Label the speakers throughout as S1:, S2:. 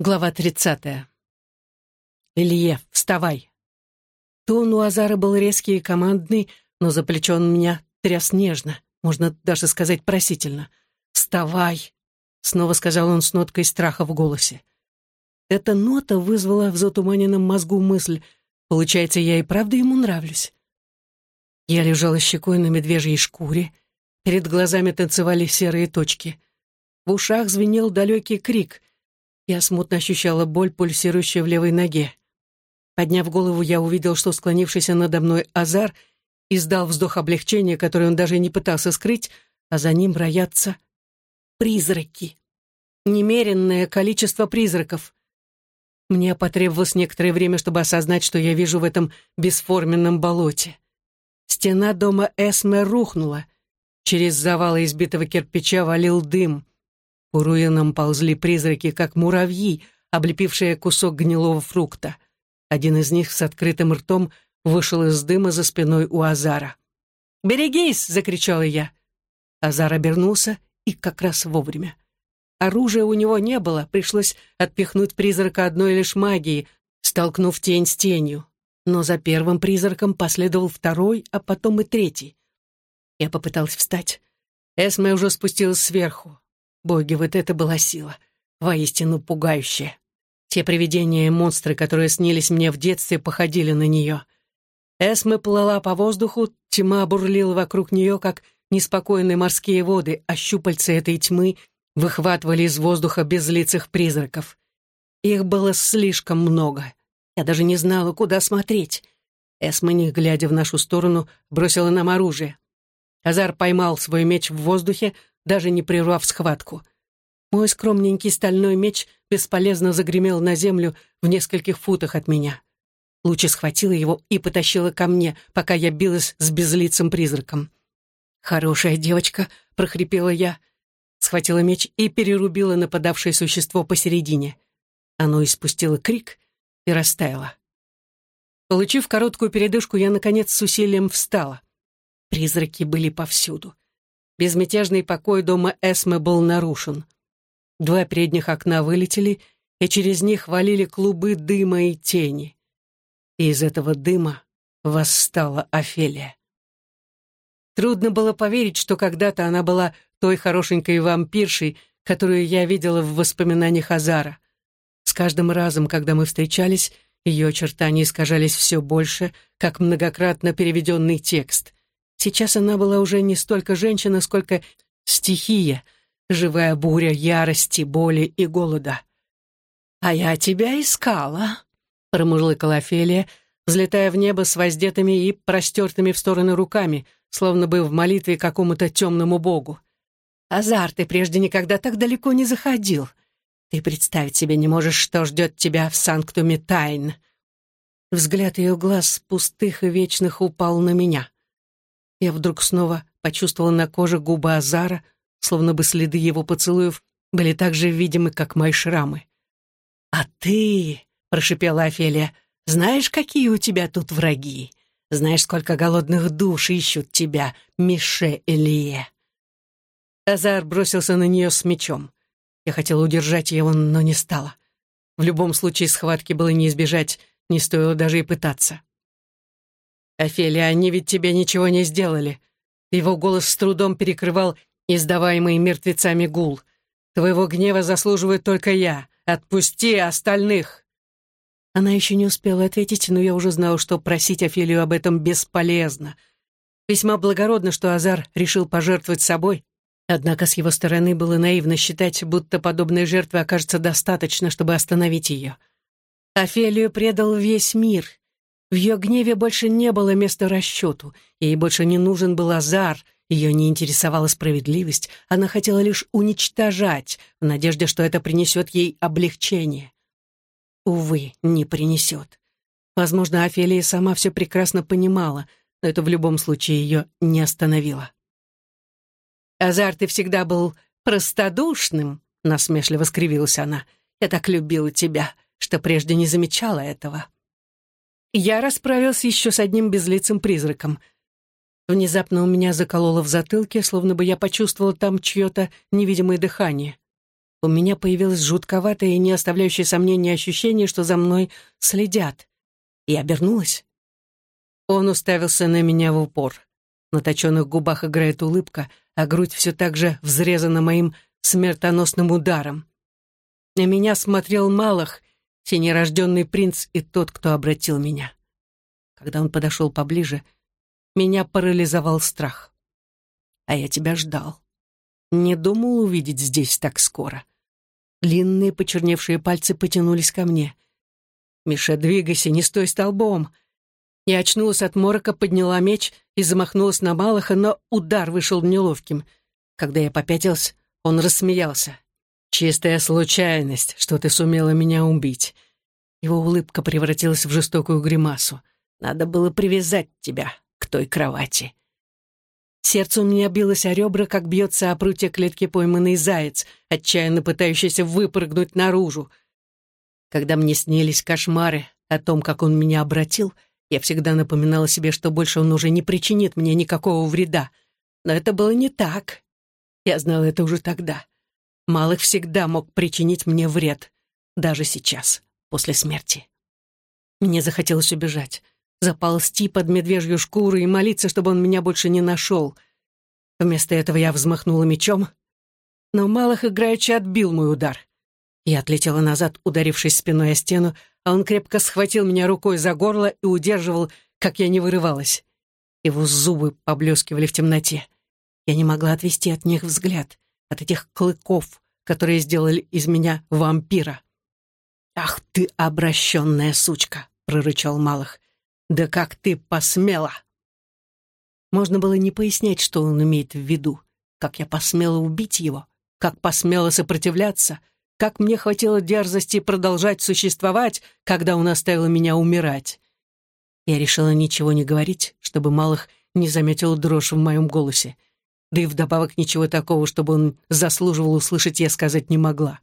S1: Глава тридцатая. «Илье, вставай!» Тон у Азара был резкий и командный, но за плечо он меня тряс нежно, можно даже сказать просительно. «Вставай!» — снова сказал он с ноткой страха в голосе. Эта нота вызвала в затуманенном мозгу мысль, получается, я и правда ему нравлюсь. Я лежала щекой на медвежьей шкуре, перед глазами танцевали серые точки. В ушах звенел далекий крик — я смутно ощущала боль, пульсирующую в левой ноге. Подняв голову, я увидел, что склонившийся надо мной Азар издал вздох облегчения, который он даже не пытался скрыть, а за ним роятся призраки. Немеренное количество призраков. Мне потребовалось некоторое время, чтобы осознать, что я вижу в этом бесформенном болоте. Стена дома Эсме рухнула. Через завалы избитого кирпича валил дым. По руинам ползли призраки, как муравьи, облепившие кусок гнилого фрукта. Один из них с открытым ртом вышел из дыма за спиной у Азара. «Берегись!» — закричала я. Азар обернулся и как раз вовремя. Оружия у него не было, пришлось отпихнуть призрака одной лишь магией, столкнув тень с тенью. Но за первым призраком последовал второй, а потом и третий. Я попыталась встать. Эсме уже спустилась сверху. Боги, вот это была сила. Воистину пугающая. Те привидения и монстры, которые снились мне в детстве, походили на нее. Эсме плыла по воздуху, тьма бурлила вокруг нее, как неспокойные морские воды, а щупальца этой тьмы выхватывали из воздуха безлицых призраков. Их было слишком много. Я даже не знала, куда смотреть. Эсме, не глядя в нашу сторону, бросила нам оружие. Азар поймал свой меч в воздухе, даже не прервав схватку. Мой скромненький стальной меч бесполезно загремел на землю в нескольких футах от меня. Лучи схватила его и потащила ко мне, пока я билась с безлицым призраком. «Хорошая девочка», — прохрипела я, схватила меч и перерубила нападавшее существо посередине. Оно испустило крик и растаяло. Получив короткую передышку, я, наконец, с усилием встала. Призраки были повсюду. Безмятежный покой дома Эсме был нарушен. Два передних окна вылетели, и через них валили клубы дыма и тени. И из этого дыма восстала Офелия. Трудно было поверить, что когда-то она была той хорошенькой вампиршей, которую я видела в воспоминаниях Азара. С каждым разом, когда мы встречались, ее очертания искажались все больше, как многократно переведенный текст. Сейчас она была уже не столько женщина, сколько стихия, живая буря ярости, боли и голода. «А я тебя искала», — промурлыкала Офелия, взлетая в небо с воздетыми и простертыми в стороны руками, словно бы в молитве какому-то темному богу. «Азар, ты прежде никогда так далеко не заходил. Ты представить себе не можешь, что ждет тебя в Санктуме Тайн». Взгляд ее глаз пустых и вечных упал на меня. Я вдруг снова почувствовала на коже губы Азара, словно бы следы его поцелуев были так же видимы, как мои шрамы. «А ты», — прошипела Офелия, — «знаешь, какие у тебя тут враги? Знаешь, сколько голодных душ ищут тебя, Мише Элие?» Азар бросился на нее с мечом. Я хотела удержать его, но не стала. В любом случае схватки было не избежать, не стоило даже и пытаться. «Офелия, они ведь тебе ничего не сделали». Его голос с трудом перекрывал издаваемый мертвецами гул. «Твоего гнева заслуживает только я. Отпусти остальных!» Она еще не успела ответить, но я уже знал, что просить Офелию об этом бесполезно. Весьма благородно, что Азар решил пожертвовать собой, однако с его стороны было наивно считать, будто подобной жертвы окажется достаточно, чтобы остановить ее. Офелию предал весь мир — в ее гневе больше не было места расчету, ей больше не нужен был азар, ее не интересовала справедливость, она хотела лишь уничтожать, в надежде, что это принесет ей облегчение. Увы, не принесет. Возможно, Офелия сама все прекрасно понимала, но это в любом случае ее не остановило. «Азар, ты всегда был простодушным», — насмешливо скривилась она. «Я так любила тебя, что прежде не замечала этого». Я расправился еще с одним безлицым призраком. Внезапно у меня закололо в затылке, словно бы я почувствовал там чье-то невидимое дыхание. у меня появилось жутковатое и не оставляющее сомнения ощущение, что за мной следят. И обернулась. Он уставился на меня в упор. На точенных губах играет улыбка, а грудь все так же взрезана моим смертоносным ударом. На меня смотрел Малах, синерожденный принц и тот, кто обратил меня. Когда он подошел поближе, меня парализовал страх. А я тебя ждал. Не думал увидеть здесь так скоро. Длинные почерневшие пальцы потянулись ко мне. «Миша, двигайся, не стой столбом!» Я очнулась от морока, подняла меч и замахнулась на Малаха, но удар вышел неловким. Когда я попятилась, он рассмеялся. «Чистая случайность, что ты сумела меня убить». Его улыбка превратилась в жестокую гримасу. «Надо было привязать тебя к той кровати». Сердце у меня билось о ребра, как бьется о прутья клетки пойманный заяц, отчаянно пытающийся выпрыгнуть наружу. Когда мне снились кошмары о том, как он меня обратил, я всегда напоминала себе, что больше он уже не причинит мне никакого вреда. Но это было не так. Я знала это уже тогда. Малых всегда мог причинить мне вред, даже сейчас, после смерти. Мне захотелось убежать, заползти под медвежью шкуру и молиться, чтобы он меня больше не нашел. Вместо этого я взмахнула мечом, но Малых играючи отбил мой удар. Я отлетела назад, ударившись спиной о стену, а он крепко схватил меня рукой за горло и удерживал, как я не вырывалась. Его зубы поблескивали в темноте. Я не могла отвести от них взгляд от этих клыков, которые сделали из меня вампира. «Ах ты, обращенная сучка!» — прорычал Малых. «Да как ты посмела!» Можно было не пояснять, что он имеет в виду. Как я посмела убить его, как посмела сопротивляться, как мне хватило дерзости продолжать существовать, когда он оставил меня умирать. Я решила ничего не говорить, чтобы Малых не заметил дрожь в моем голосе да и вдобавок ничего такого, чтобы он заслуживал услышать, я сказать не могла.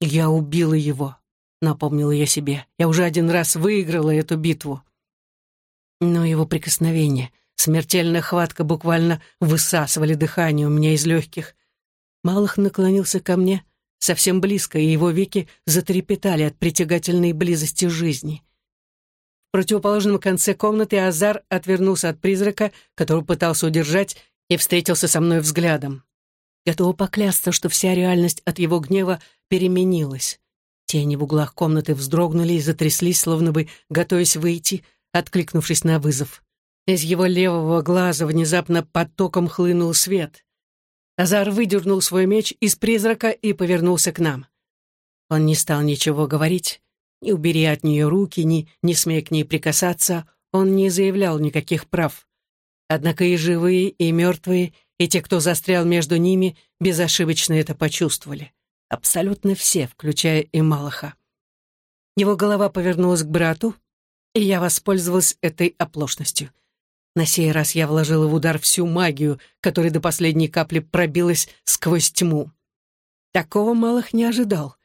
S1: «Я убила его», — напомнила я себе. «Я уже один раз выиграла эту битву». Но его прикосновение, смертельная хватка буквально высасывали дыхание у меня из легких. Малых наклонился ко мне совсем близко, и его веки затрепетали от притягательной близости жизни. В противоположном конце комнаты Азар отвернулся от призрака, которого пытался удержать, и встретился со мной взглядом. Готова поклясться, что вся реальность от его гнева переменилась. Тени в углах комнаты вздрогнули и затряслись, словно бы готовясь выйти, откликнувшись на вызов. Из его левого глаза внезапно потоком хлынул свет. Азар выдернул свой меч из призрака и повернулся к нам. Он не стал ничего говорить, не убери от нее руки, ни не смей к ней прикасаться, он не заявлял никаких прав. Однако и живые, и мертвые, и те, кто застрял между ними, безошибочно это почувствовали. Абсолютно все, включая и Малаха. Его голова повернулась к брату, и я воспользовалась этой оплошностью. На сей раз я вложила в удар всю магию, которая до последней капли пробилась сквозь тьму. Такого Малах не ожидал.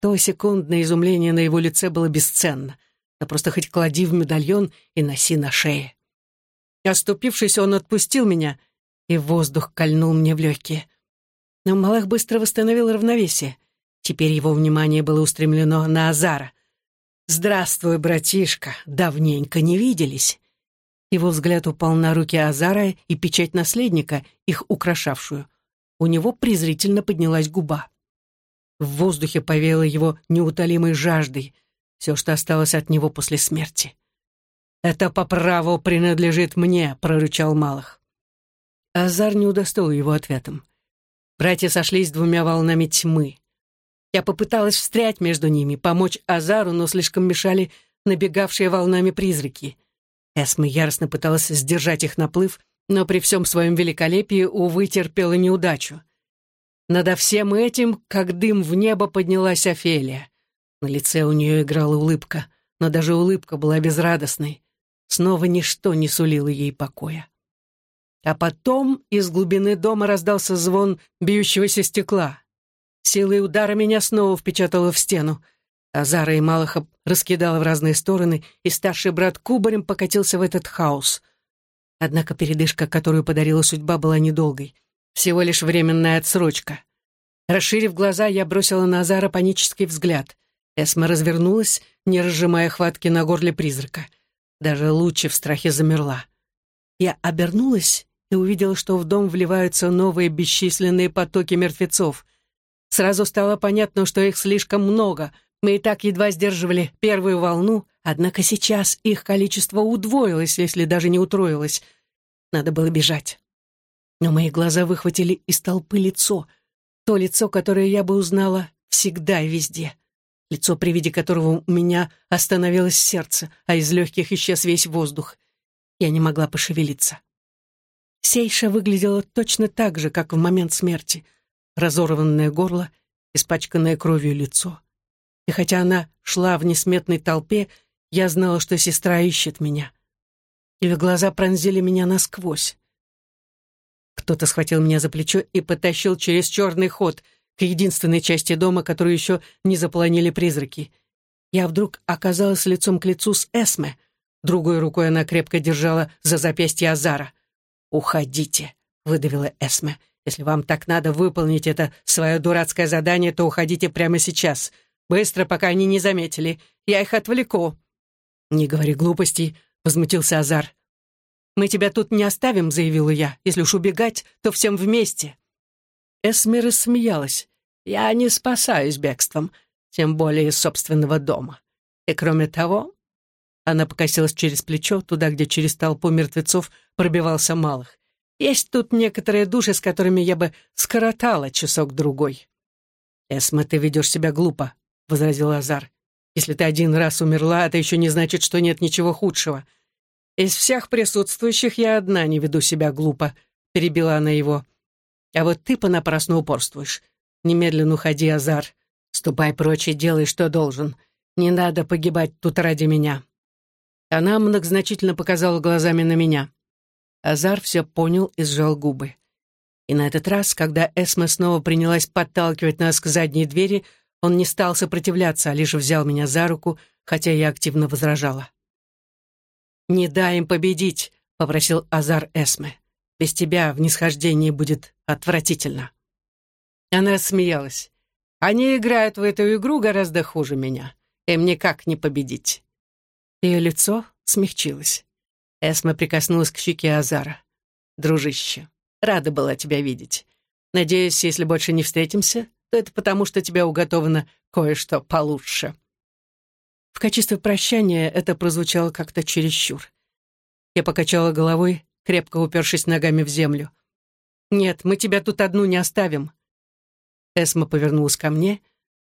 S1: То секундное изумление на его лице было бесценно. Да просто хоть клади в медальон и носи на шее. Оступившись, он отпустил меня, и воздух кольнул мне в легкие. Но Малах быстро восстановил равновесие. Теперь его внимание было устремлено на Азара. «Здравствуй, братишка, давненько не виделись». Его взгляд упал на руки Азара и печать наследника, их украшавшую. У него презрительно поднялась губа. В воздухе повеяло его неутолимой жаждой, все, что осталось от него после смерти. «Это по праву принадлежит мне», — прорычал Малых. Азар не удостоил его ответом. Братья сошлись двумя волнами тьмы. Я попыталась встрять между ними, помочь Азару, но слишком мешали набегавшие волнами призраки. Эсма яростно пыталась сдержать их наплыв, но при всем своем великолепии, увы, терпела неудачу. Надо всем этим, как дым в небо, поднялась Офелия. На лице у нее играла улыбка, но даже улыбка была безрадостной. Снова ничто не сулило ей покоя. А потом из глубины дома раздался звон бьющегося стекла. Силой удара меня снова впечатало в стену. Азара и Малаха раскидала в разные стороны, и старший брат кубарем покатился в этот хаос. Однако передышка, которую подарила судьба, была недолгой. Всего лишь временная отсрочка. Расширив глаза, я бросила на Азара панический взгляд. Эсма развернулась, не разжимая хватки на горле призрака. Даже лучше в страхе замерла. Я обернулась и увидела, что в дом вливаются новые бесчисленные потоки мертвецов. Сразу стало понятно, что их слишком много. Мы и так едва сдерживали первую волну, однако сейчас их количество удвоилось, если даже не утроилось. Надо было бежать. Но мои глаза выхватили из толпы лицо. То лицо, которое я бы узнала всегда и везде. Лицо, при виде которого у меня остановилось сердце, а из легких исчез весь воздух. Я не могла пошевелиться. Сейша выглядела точно так же, как в момент смерти. Разорванное горло, испачканное кровью лицо. И хотя она шла в несметной толпе, я знала, что сестра ищет меня. Ее глаза пронзили меня насквозь. Кто-то схватил меня за плечо и потащил через черный ход к единственной части дома, которую еще не заполонили призраки. Я вдруг оказалась лицом к лицу с Эсме. Другой рукой она крепко держала за запястье Азара. «Уходите», — выдавила Эсме. «Если вам так надо выполнить это свое дурацкое задание, то уходите прямо сейчас. Быстро, пока они не заметили. Я их отвлеку». «Не говори глупостей», — возмутился Азар. «Мы тебя тут не оставим», — заявила я. «Если уж убегать, то всем вместе». Эсме рассмеялась. «Я не спасаюсь бегством, тем более из собственного дома. И кроме того...» Она покосилась через плечо, туда, где через толпу мертвецов пробивался малых. «Есть тут некоторые души, с которыми я бы скоротала часок-другой». «Эсма, ты ведешь себя глупо», — возразил Азар. «Если ты один раз умерла, это еще не значит, что нет ничего худшего. «Из всех присутствующих я одна не веду себя глупо», — перебила она его. «А вот ты понапрасну упорствуешь. Немедленно уходи, Азар. Ступай прочь и делай, что должен. Не надо погибать тут ради меня». Она многозначительно показала глазами на меня. Азар все понял и сжал губы. И на этот раз, когда Эсма снова принялась подталкивать нас к задней двери, он не стал сопротивляться, а лишь взял меня за руку, хотя я активно возражала. «Не дай им победить», — попросил Азар Эсме. «Без тебя в нисхождении будет отвратительно». Она рассмеялась. «Они играют в эту игру гораздо хуже меня. Им никак не победить». Ее лицо смягчилось. Эсма прикоснулась к щеке Азара. «Дружище, рада была тебя видеть. Надеюсь, если больше не встретимся, то это потому, что тебе уготовано кое-что получше». В качестве прощания это прозвучало как-то чересчур. Я покачала головой, крепко упершись ногами в землю. «Нет, мы тебя тут одну не оставим». Эсма повернулась ко мне,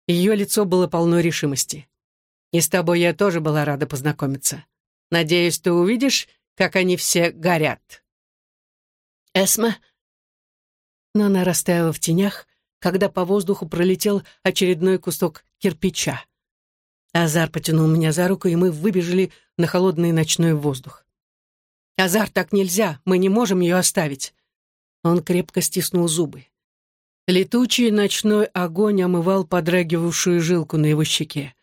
S1: ее лицо было полно решимости. «И с тобой я тоже была рада познакомиться. Надеюсь, ты увидишь, как они все горят». «Эсма...» Но она растаяла в тенях, когда по воздуху пролетел очередной кусок кирпича. Азар потянул меня за руку, и мы выбежали на холодный ночной воздух. «Азар, так нельзя! Мы не можем ее оставить!» Он крепко стиснул зубы. Летучий ночной огонь омывал подрагивавшую жилку на его щеке.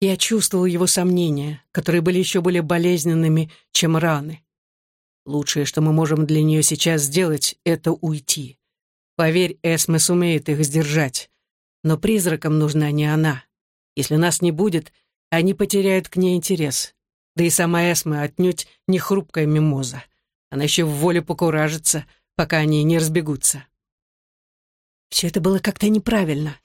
S1: Я чувствовал его сомнения, которые были еще более болезненными, чем раны. Лучшее, что мы можем для нее сейчас сделать, это уйти. Поверь, Эсме сумеет их сдержать. Но призракам нужна не она. Если нас не будет, они потеряют к ней интерес. Да и сама Эсма отнюдь не хрупкая мимоза. Она еще в воле покуражится, пока они не разбегутся. Все это было как-то неправильно.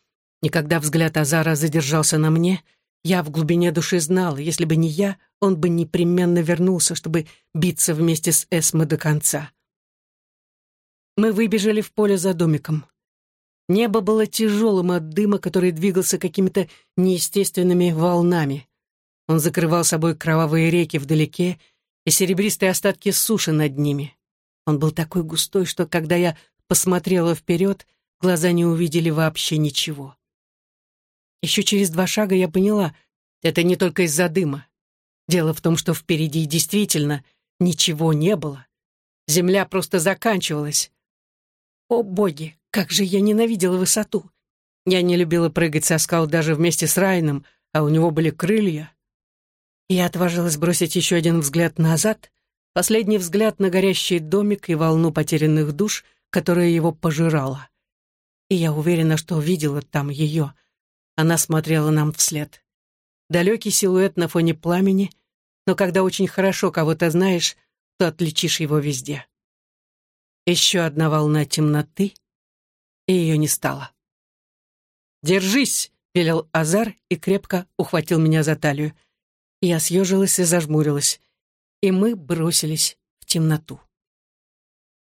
S1: Никогда взгляд Азара задержался на мне, я в глубине души знала, если бы не я, он бы непременно вернулся, чтобы биться вместе с Эсмой до конца. Мы выбежали в поле за домиком. Небо было тяжелым от дыма, который двигался какими-то неестественными волнами. Он закрывал собой кровавые реки вдалеке и серебристые остатки суши над ними. Он был такой густой, что, когда я посмотрела вперед, глаза не увидели вообще ничего. Еще через два шага я поняла, это не только из-за дыма. Дело в том, что впереди действительно ничего не было. Земля просто заканчивалась. О, боги! Как же я ненавидела высоту! Я не любила прыгать со скал даже вместе с Райном, а у него были крылья. Я отважилась бросить еще один взгляд назад, последний взгляд на горящий домик и волну потерянных душ, которая его пожирала. и я уверена, что видела там ее. Она смотрела нам вслед. Далекий силуэт на фоне пламени, но когда очень хорошо кого-то знаешь, то отличишь его везде. Еще одна волна темноты, и ее не стало. «Держись!» — велел Азар и крепко ухватил меня за талию. Я съежилась и зажмурилась, и мы бросились в темноту.